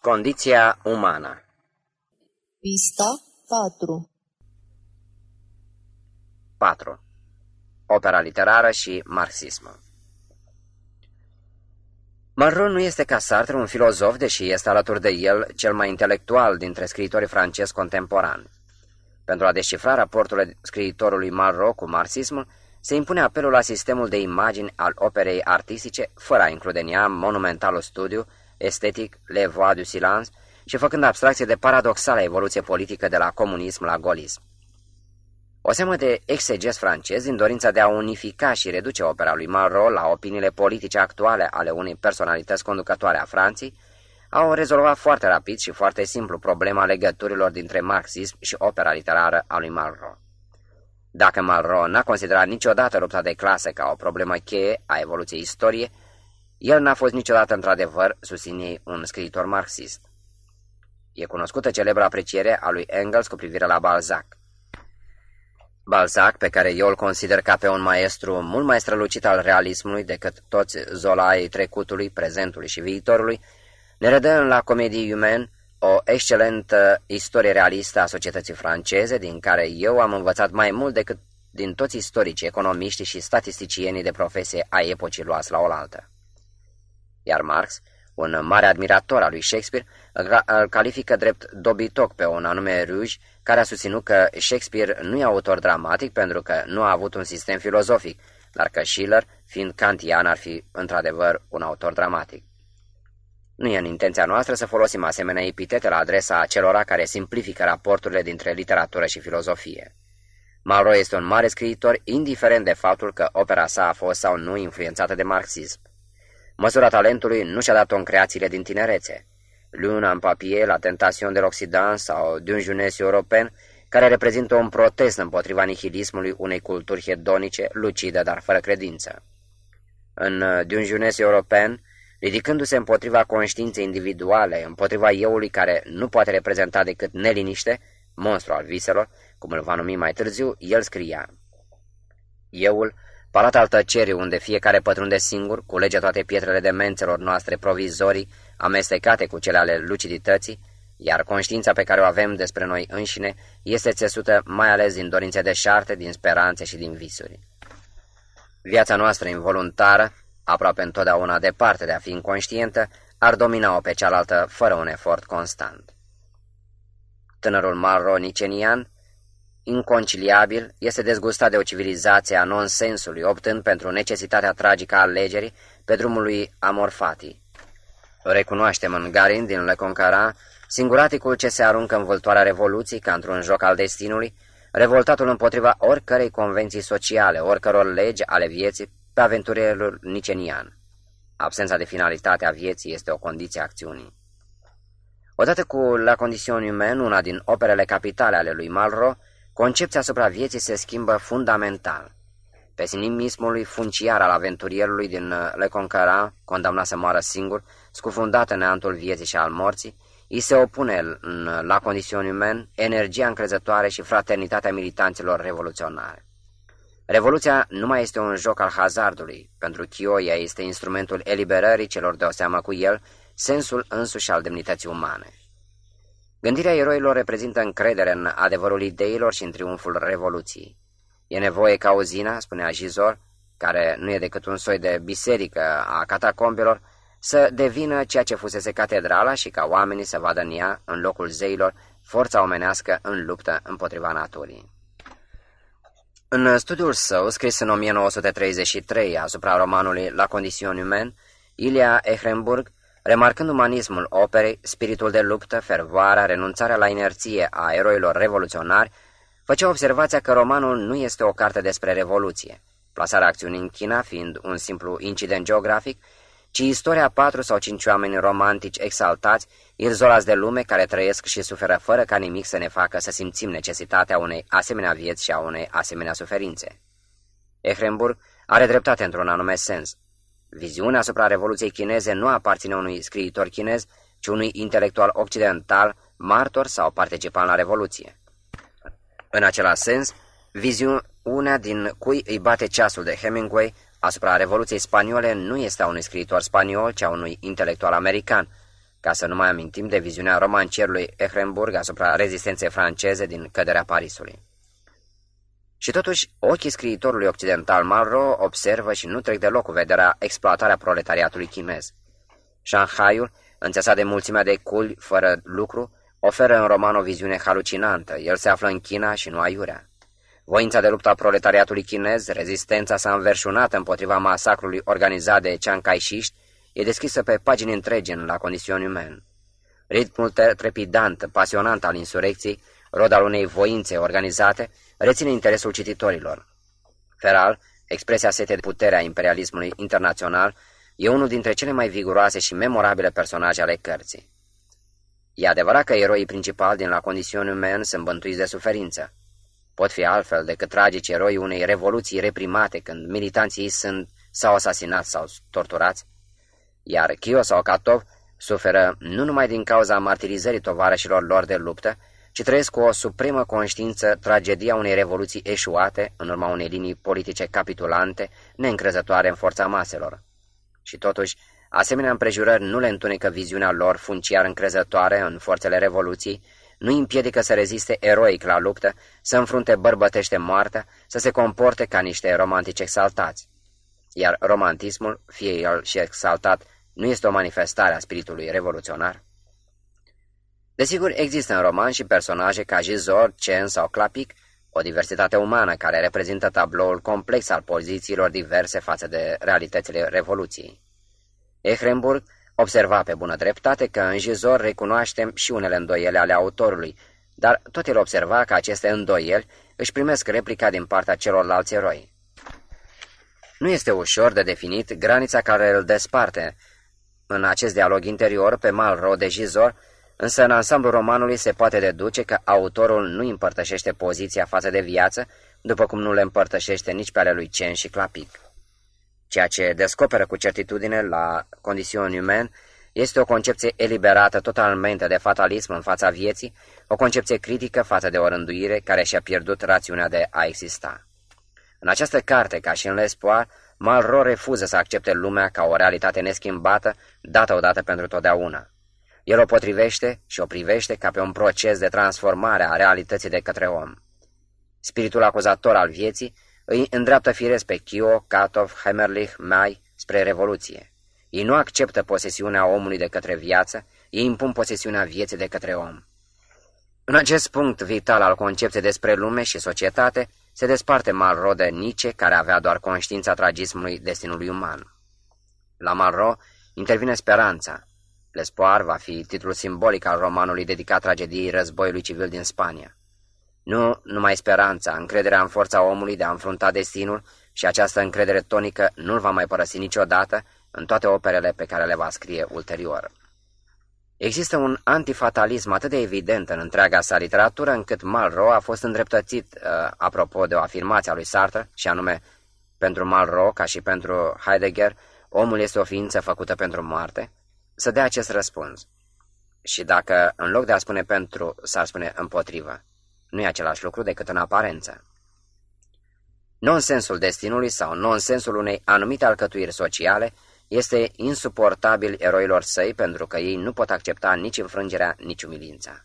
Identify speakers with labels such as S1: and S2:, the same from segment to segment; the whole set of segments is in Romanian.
S1: Condiția umană
S2: Pista 4
S1: 4. Opera literară și marxismul Malraux nu este ca Sartre un filozof, deși este alături de el cel mai intelectual dintre scriitorii francezi contemporani. Pentru a descifra raportul scriitorului Malraux cu marxismul, se impune apelul la sistemul de imagini al operei artistice, fără a include în ea monumentalul studiu, estetic, Le Voix du Silence, și făcând abstracție de paradoxala evoluție politică de la comunism la golism. O seamă de exeges francez în dorința de a unifica și reduce opera lui Malraux la opiniile politice actuale ale unei personalități conducătoare a Franței, au rezolvat foarte rapid și foarte simplu problema legăturilor dintre marxism și opera literară a lui Malraux. Dacă Malraux n-a considerat niciodată lupta de clasă ca o problemă cheie a evoluției istoriei, el n-a fost niciodată într-adevăr, susține un scriitor marxist. E cunoscută celebra apreciere a lui Engels cu privire la Balzac. Balzac, pe care eu îl consider ca pe un maestru mult mai strălucit al realismului decât toți zolaii trecutului, prezentului și viitorului, ne redă în la Comedie Humaine o excelentă istorie realistă a societății franceze, din care eu am învățat mai mult decât din toți istoricii, economiștii și statisticienii de profesie a epocii luați la oaltă. Iar Marx, un mare admirator al lui Shakespeare, îl califică drept dobitoc pe un anume Rouge, care a susținut că Shakespeare nu e autor dramatic pentru că nu a avut un sistem filozofic, dar că Schiller, fiind kantian, ar fi într-adevăr un autor dramatic. Nu e în intenția noastră să folosim asemenea epitete la adresa acelora care simplifică raporturile dintre literatură și filozofie. Malraux este un mare scriitor, indiferent de faptul că opera sa a fost sau nu influențată de marxism. Măsura talentului nu și-a dat-o în creațiile din tinerețe. Luna în papier, la Tentation de l'Occident sau D'un jeunesse european, care reprezintă un protest împotriva nihilismului unei culturi hedonice, lucidă, dar fără credință. În D'un jeunesse european, ridicându-se împotriva conștiinței individuale, împotriva euului care nu poate reprezenta decât neliniște, monstru al viselor, cum îl va numi mai târziu, el scria Euul, palat al tăcerii unde fiecare pătrunde singur, culege toate pietrele de mențelor noastre provizorii, amestecate cu cele ale lucidității, iar conștiința pe care o avem despre noi înșine este țesută mai ales din dorințe de șarte, din speranțe și din visuri. Viața noastră involuntară, aproape întotdeauna departe de a fi inconștientă, ar domina-o pe cealaltă fără un efort constant. Tânărul maronicenian, inconciliabil, este dezgustat de o civilizație a nonsensului, optând pentru necesitatea tragică a alegerii pe drumul lui Amorfati. Recunoaștem în Garin din Le Concara singuraticul ce se aruncă în vâltoarea revoluției ca într-un joc al destinului, revoltatul împotriva oricărei convenții sociale, oricăror legi ale vieții pe aventurierul nicenian. Absența de finalitate a vieții este o condiție a acțiunii. Odată cu La Condition Humaine, una din operele capitale ale lui Malraux, concepția asupra vieții se schimbă fundamental. Pesimismului funciar al aventurierului din Le Conquérant, condamnat să moară singur, scufundat în neantul vieții și al morții, îi se opune în La Condition Humaine energia încrezătoare și fraternitatea militanților revoluționare. Revoluția nu mai este un joc al hazardului, pentru Chioia este instrumentul eliberării celor de o seamă cu el, sensul însuși al demnității umane. Gândirea eroilor reprezintă încredere în adevărul ideilor și în triumful revoluției. E nevoie ca uzina, spunea Gizor, care nu e decât un soi de biserică a catacombelor, să devină ceea ce fusese catedrala și ca oamenii să vadă în ea, în locul zeilor, forța omenească în luptă împotriva naturii. În studiul său, scris în 1933 asupra romanului La Condition Humaine, Ilia Ehrenburg, remarcând umanismul operei, spiritul de luptă, fervoarea, renunțarea la inerție a eroilor revoluționari, făcea observația că romanul nu este o carte despre revoluție, plasarea acțiunii în China fiind un simplu incident geografic, ci istoria patru sau cinci oameni romantici exaltați, irzolați de lume care trăiesc și suferă fără ca nimic să ne facă să simțim necesitatea unei asemenea vieți și a unei asemenea suferințe. Ehrenburg are dreptate într-un anume sens. Viziunea asupra Revoluției chineze nu aparține unui scriitor chinez, ci unui intelectual occidental, martor sau participant la Revoluție. În același sens, viziunea din cui îi bate ceasul de Hemingway asupra Revoluției spaniole nu este a unui scriitor spaniol, ci a unui intelectual american, ca să nu mai amintim de viziunea romancierului Ehrenburg asupra rezistenței franceze din căderea Parisului. Și totuși, ochii scriitorului occidental Malraux observă și nu trec deloc cu vederea exploatarea proletariatului chinez. Shanghaiul, înțesat de mulțimea de culi fără lucru, oferă în roman o viziune halucinantă. El se află în China și nu aiurea. Voința de luptă a proletariatului chinez, rezistența sa înverșunată împotriva masacrului organizat de Chiang kai e deschisă pe pagini întregi în La Condition Humaine. Ritmul trepidant, pasionant al insurecției, rod al unei voințe organizate, reține interesul cititorilor. Feral, expresia sete de putere a imperialismului internațional, e unul dintre cele mai viguroase și memorabile personaje ale cărții. E adevărat că eroii principali din La Condition Humaine sunt bântuiți de suferință. Pot fi altfel decât tragici eroi unei revoluții reprimate când militanții ei sunt sau asasinați sau torturați, iar Kyo sau Katov suferă nu numai din cauza martirizării tovarășilor lor de luptă, ci trăiesc cu o supremă conștiință tragedia unei revoluții eșuate în urma unei linii politice capitulante, neîncrezătoare în forța maselor. Și totuși, asemenea împrejurări nu le întunecă viziunea lor funciar încrezătoare în forțele revoluției, nu împiedică să reziste eroic la luptă, să înfrunte bărbătește moartea, să se comporte ca niște romantici exaltați. Iar romantismul, fie el și exaltat, nu este o manifestare a spiritului revoluționar? Desigur, există în roman și personaje ca Gizor, Chen sau Clapic, o diversitate umană care reprezintă tabloul complex al pozițiilor diverse față de realitățile Revoluției. Ehrenburg observa pe bună dreptate că în Gizor recunoaștem și unele îndoiele ale autorului, dar tot el observa că aceste îndoieli își primesc replica din partea celorlalți eroi. Nu este ușor de definit granița care îl desparte în acest dialog interior pe Malro de Gizor, însă în ansamblu romanului se poate deduce că autorul nu împărtășește poziția față de viață, după cum nu le împărtășește nici pe ale lui Cen și Clapic. Ceea ce descoperă cu certitudine la condițiuni umane este o concepție eliberată totalmente de fatalism în fața vieții, o concepție critică față de o rânduire care și-a pierdut rațiunea de a exista. În această carte, ca și în L'Espoir, Malraux refuză să accepte lumea ca o realitate neschimbată, dată odată pentru totdeauna. El o potrivește și o privește ca pe un proces de transformare a realității de către om. Spiritul acuzator al vieții îi îndreaptă firesc pe Kio, Katov, Hemerlich, Mai spre revoluție. Ei nu acceptă posesiunea omului de către viață, ei impun posesiunea vieții de către om. În acest punct vital al concepției despre lume și societate, se desparte Malraux de Nietzsche, care avea doar conștiința tragismului destinului uman. La Malraux intervine speranța. L'espoir va fi titlul simbolic al romanului dedicat tragediei războiului civil din Spania. Nu numai speranța, încrederea în forța omului de a înfrunta destinul și această încredere tonică nu-l va mai părăsi niciodată în toate operele pe care le va scrie ulterior. Există un antifatalism atât de evident în întreaga sa literatură încât Malraux a fost îndreptățit uh, apropo de o afirmație a lui Sartre, și anume, pentru Malraux, ca și pentru Heidegger, omul este o ființă făcută pentru moarte, să dea acest răspuns. Și dacă, în loc de a spune pentru, s-ar spune împotrivă, nu e același lucru decât în aparență. Nonsensul destinului sau nonsensul unei anumite alcătuiri sociale este insuportabil eroilor săi pentru că ei nu pot accepta nici înfrângerea, nici umilința.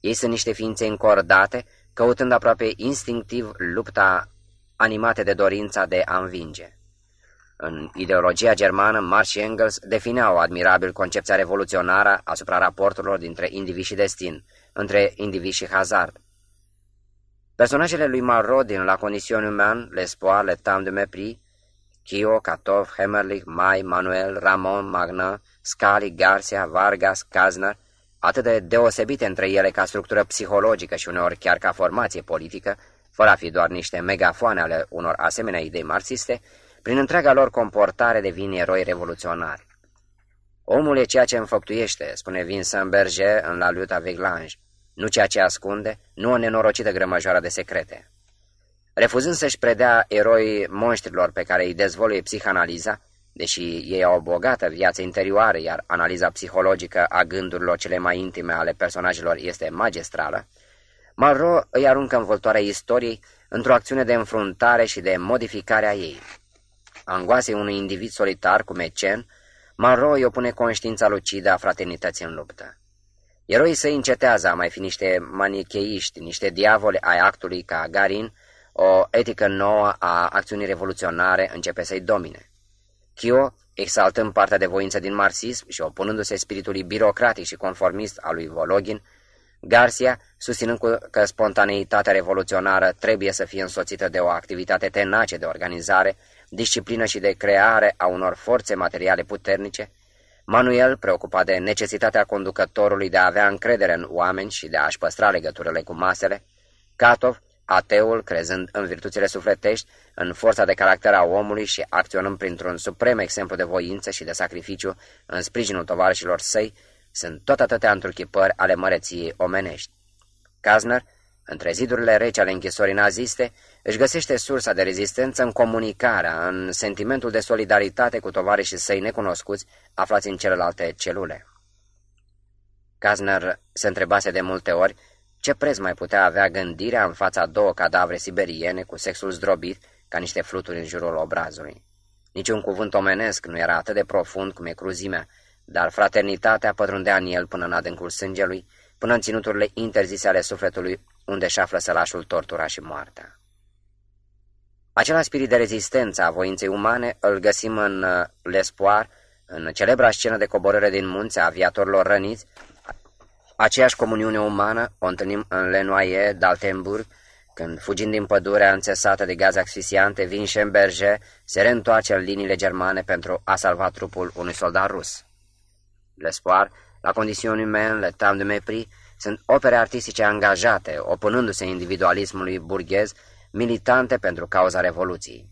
S1: Ei sunt niște ființe încordate, căutând aproape instinctiv lupta animate de dorința de a învinge. În ideologia germană, Marx și Engels defineau admirabil concepția revoluționară asupra raporturilor dintre individ și destin, între individ și hazard. Personajele lui Malraux din La Condition Humaine, L'Espoir, Le Temps de Mépris, Kio, Katov, Hemerlich, Mai, Manuel, Ramon, Magna, Scali, Garcia, Vargas, Kazner, atât de deosebite între ele ca structură psihologică și uneori chiar ca formație politică, fără a fi doar niște megafoane ale unor asemenea idei marxiste, prin întreaga lor comportare devin eroi revoluționari. Omul e ceea ce înfăptuiește, spune Vincent Berger în La Luta avec l'Ange, nu ceea ce ascunde, nu o nenorocită grămăjoară de secrete. Refuzând să-și predea eroi monștrilor pe care îi dezvoluie psihanaliza, deși ei au o bogată viață interioară, iar analiza psihologică a gândurilor cele mai intime ale personajelor este magistrală, Malraux îi aruncă în văltoarea istoriei într-o acțiune de înfruntare și de modificare a ei. Angoasei unui individ solitar cu Mecen, Monroe îi opune conștiința lucidă a fraternității în luptă. Eroii săi încetează a mai fi niște manicheiști, niște diavoli ai actului ca Garin, o etică nouă a acțiunii revoluționare începe să-i domine. Chio, exaltând partea de voință din marxism și opunându-se spiritului birocratic și conformist al lui Vologin, Garcia, susținând că spontaneitatea revoluționară trebuie să fie însoțită de o activitate tenace de organizare, disciplină și de creare a unor forțe materiale puternice, Manuel, preocupat de necesitatea conducătorului de a avea încredere în oameni și de a-și păstra legăturile cu masele, Catov, ateul, crezând în virtuțile sufletești, în forța de caracter a omului și acționând printr-un suprem exemplu de voință și de sacrificiu în sprijinul tovarășilor săi, sunt tot atâtea întruchipări ale măreției omenești. Kazner, între zidurile reci ale închisorii naziste, își găsește sursa de rezistență în comunicarea, în sentimentul de solidaritate cu tovarășii săi necunoscuți aflați în celelalte celule. Kazner se întrebase de multe ori ce preț mai putea avea gândirea în fața două cadavre siberiene cu sexul zdrobit ca niște fluturi în jurul obrazului. Niciun cuvânt omenesc nu era atât de profund cum e cruzimea, dar fraternitatea pătrundea în el până în adâncul sângelui, până în ținuturile interzise ale sufletului, unde și află sălașul tortura și moartea. Acela spirit de rezistență a voinței umane îl găsim în uh, L'Espoir, în celebra scenă de coborâre din munți a aviatorilor răniți, aceeași comuniune umană o întâlnim în Lenoyer, Daltenburg, când, fugind din pădurea înțesată de gaze asfixiante, Vincenberger se reîntoarce în liniile germane pentru a salva trupul unui soldat rus. L'Espoir, La condition humaine, Le Temps de Mépris, sunt opere artistice angajate, opunându-se individualismului burghez, militante pentru cauza Revoluției.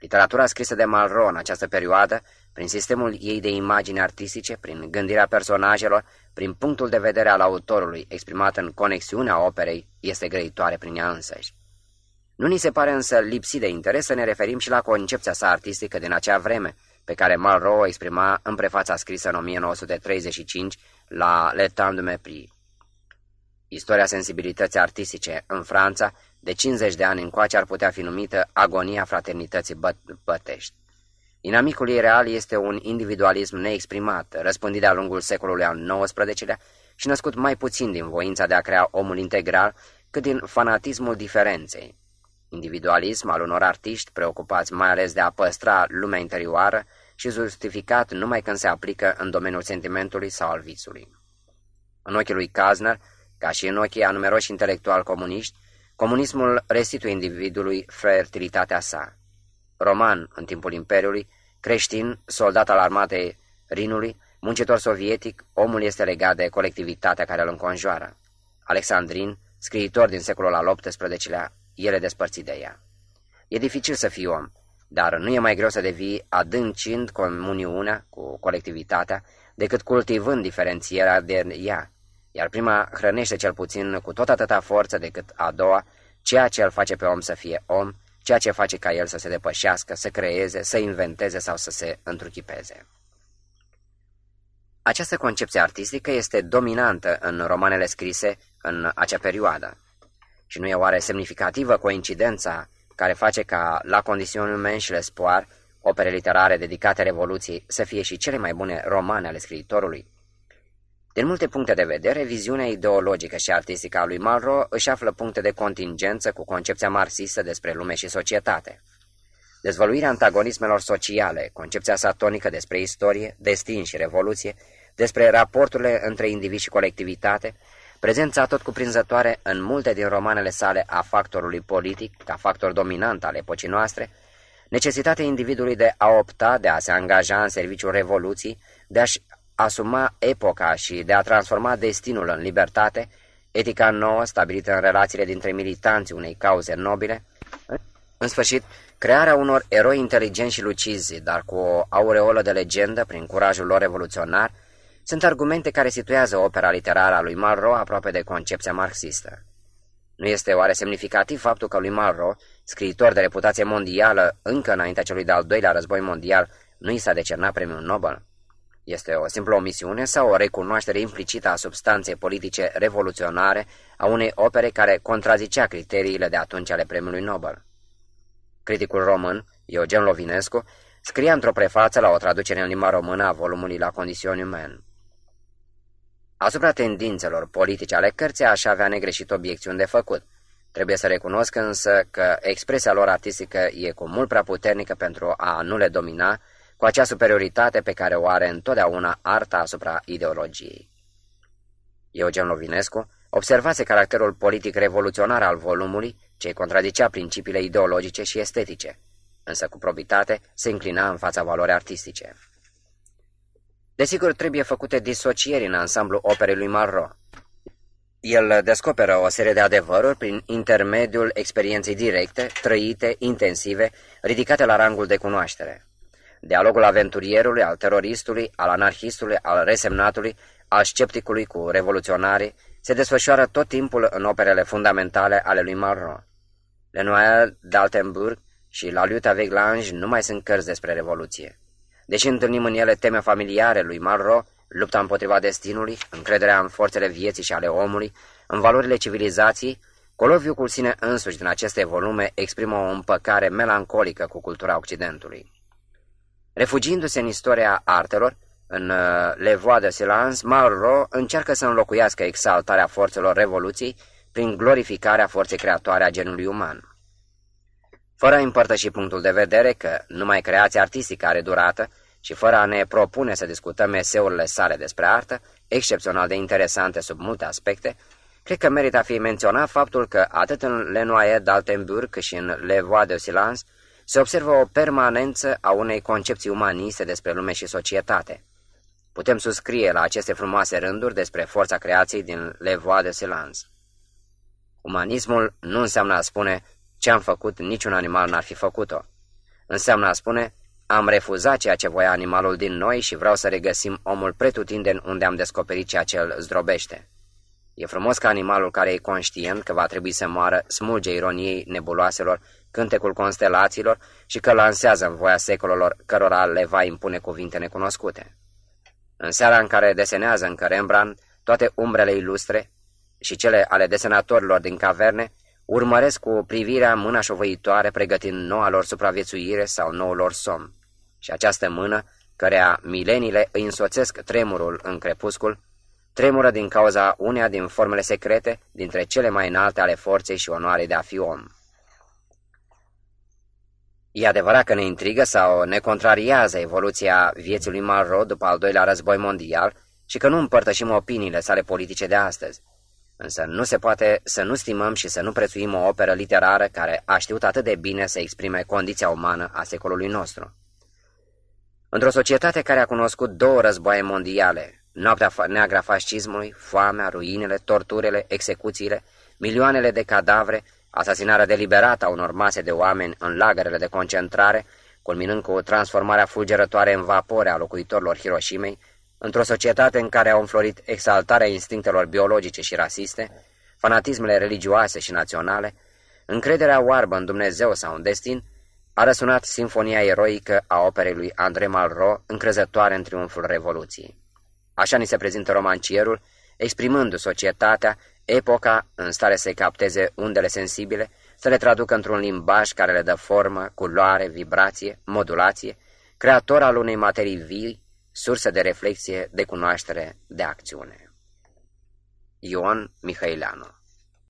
S1: Literatura scrisă de Malraux în această perioadă, prin sistemul ei de imagini artistice, prin gândirea personajelor, prin punctul de vedere al autorului exprimat în conexiunea operei, este grăitoare prin ea însăși. Nu ni se pare însă lipsit de interes să ne referim și la concepția sa artistică din acea vreme, pe care Malraux o exprima în prefața scrisă în 1935 la Le Temps de Mépris. Istoria sensibilității artistice în Franța, de 50 de ani încoace, ar putea fi numită agonia fraternității bă bătești. Inamicul ei real este un individualism neexprimat, răspândit de-a lungul secolului al XIX-lea și născut mai puțin din voința de a crea omul integral, cât din fanatismul diferenței. Individualism al unor artiști preocupați mai ales de a păstra lumea interioară și justificat numai când se aplică în domeniul sentimentului sau al visului. În ochii lui Kazner, ca și în ochii a numeroși intelectuali comuniști, comunismul restituie individului fertilitatea sa. Roman în timpul Imperiului, creștin, soldat al armatei Rinului, muncitor sovietic, omul este legat de colectivitatea care îl înconjoară. Alexandrin, scriitor din secolul al XVIII-lea, el e despărțit de ea. E dificil să fii om, dar nu e mai greu să devii adâncind comuniunea cu colectivitatea decât cultivând diferențierea de ea, iar prima hrănește cel puțin cu tot atâta forță decât a doua, ceea ce îl face pe om să fie om, ceea ce face ca el să se depășească, să creeze, să inventeze sau să se întruchipeze. Această concepție artistică este dominantă în romanele scrise în acea perioadă. Și nu e oare semnificativă coincidența care face ca La Condition Humaine și L'Espoir, opere literare dedicate Revoluției, să fie și cele mai bune romane ale scriitorului? Din multe puncte de vedere, viziunea ideologică și artistică a lui Malraux își află puncte de contingență cu concepția marxistă despre lume și societate. Dezvăluirea antagonismelor sociale, concepția satonică despre istorie, destin și revoluție, despre raporturile între individ și colectivitate, prezența tot cuprinzătoare în multe din romanele sale a factorului politic, ca factor dominant al epocii noastre, necesitatea individului de a opta, de a se angaja în serviciul revoluției, de a-și asuma epoca și de a transforma destinul în libertate, etica nouă stabilită în relațiile dintre militanții unei cauze nobile, în sfârșit, crearea unor eroi inteligenți și lucizi, dar cu o aureolă de legendă prin curajul lor revoluționar, sunt argumente care situează opera literară a lui Malraux aproape de concepția marxistă. Nu este oare semnificativ faptul că lui Malraux, scriitor de reputație mondială încă înaintea celui de-al doilea război mondial, nu i s-a decernat premiul Nobel? Este o simplă omisiune sau o recunoaștere implicită a substanței politice revoluționare a unei opere care contrazicea criteriile de atunci ale premiului Nobel? Criticul român, Eugen Lovinescu, scria într-o prefață la o traducere în limba română a volumului La Condition Humaine. Asupra tendințelor politice ale cărții aș avea negreșit obiecțiuni de făcut. Trebuie să recunosc însă că expresia lor artistică e cu mult prea puternică pentru a nu le domina cu acea superioritate pe care o are întotdeauna arta asupra ideologiei. Eugen Lovinescu observase caracterul politic revoluționar al volumului, ce contradicea principiile ideologice și estetice, însă cu probitate se înclina în fața valorii artistice. Desigur, trebuie făcute disocieri în ansamblu operei lui Malraux. El descoperă o serie de adevăruri prin intermediul experienței directe, trăite, intensive, ridicate la rangul de cunoaștere. Dialogul aventurierului, al teroristului, al anarhistului, al resemnatului, al scepticului cu revoluționarii, se desfășoară tot timpul în operele fundamentale ale lui Malraux. Lenoir, d'Altenburg și La lutte avec l'ange nu mai sunt cărți despre revoluție. Deși întâlnim în ele teme familiare lui Malraux, lupta împotriva destinului, încrederea în forțele vieții și ale omului, în valorile civilizației, Coloviu cu sine însuși din aceste volume exprimă o împăcare melancolică cu cultura Occidentului. Refugiindu-se în istoria artelor, în uh, Le Voix de Silence, Malraux încearcă să înlocuiască exaltarea forțelor revoluției prin glorificarea forței creatoare a genului uman. Fără a împărtăși punctul de vedere că numai creația artistică are durată și fără a ne propune să discutăm meseurile sale despre artă, excepțional de interesante sub multe aspecte, cred că merită a fi menționat faptul că atât în Lenoir d'Altenburg cât și în Le Voix de Silence se observă o permanență a unei concepții umaniste despre lume și societate. Putem suscrie la aceste frumoase rânduri despre forța creației din Le Voix de Silence. Umanismul nu înseamnă a spune ce am făcut, niciun animal n-ar fi făcut-o. Înseamnă a spune, am refuzat ceea ce voia animalul din noi și vreau să regăsim omul pretutindeni unde am descoperit ceea ce îl zdrobește. E frumos că animalul care e conștient că va trebui să moară smulge ironiei nebuloaselor, cântecul constelațiilor și că lansează în voia secolelor cărora le va impune cuvinte necunoscute. În seara în care desenează încă Rembrandt toate umbrele ilustre și cele ale desenatorilor din caverne, urmăresc cu privirea mâna șovăitoare pregătind noua lor supraviețuire sau noul lor somn. Și această mână, cărea mileniile îi însoțesc tremurul în crepuscul, tremură din cauza uneia din formele secrete dintre cele mai înalte ale forței și onoarei de a fi om. E adevărat că ne intrigă sau ne contrariază evoluția vieții lui Malraux după al doilea război mondial și că nu împărtășim opiniile sale politice de astăzi. Însă nu se poate să nu stimăm și să nu prețuim o operă literară care a știut atât de bine să exprime condiția umană a secolului nostru. Într-o societate care a cunoscut două războaie mondiale, noaptea neagra fascismului, foamea, ruinele, torturile, execuțiile, milioanele de cadavre, asasinarea deliberată a unor mase de oameni în lagărele de concentrare, culminând cu transformarea fulgerătoare în vapore a locuitorilor Hiroshimei, într-o societate în care au înflorit exaltarea instinctelor biologice și rasiste, fanatismele religioase și naționale, încrederea oarbă în Dumnezeu sau în destin, a răsunat sinfonia eroică a operei lui André Malraux, încrezătoare în triumful Revoluției. Așa ni se prezintă romancierul, exprimându societatea, epoca, în stare să-i capteze undele sensibile, să le traducă într-un limbaj care le dă formă, culoare, vibrație, modulație, creator al unei materii vii, sursă de reflexie, de cunoaștere, de acțiune. Ion Mihaileanu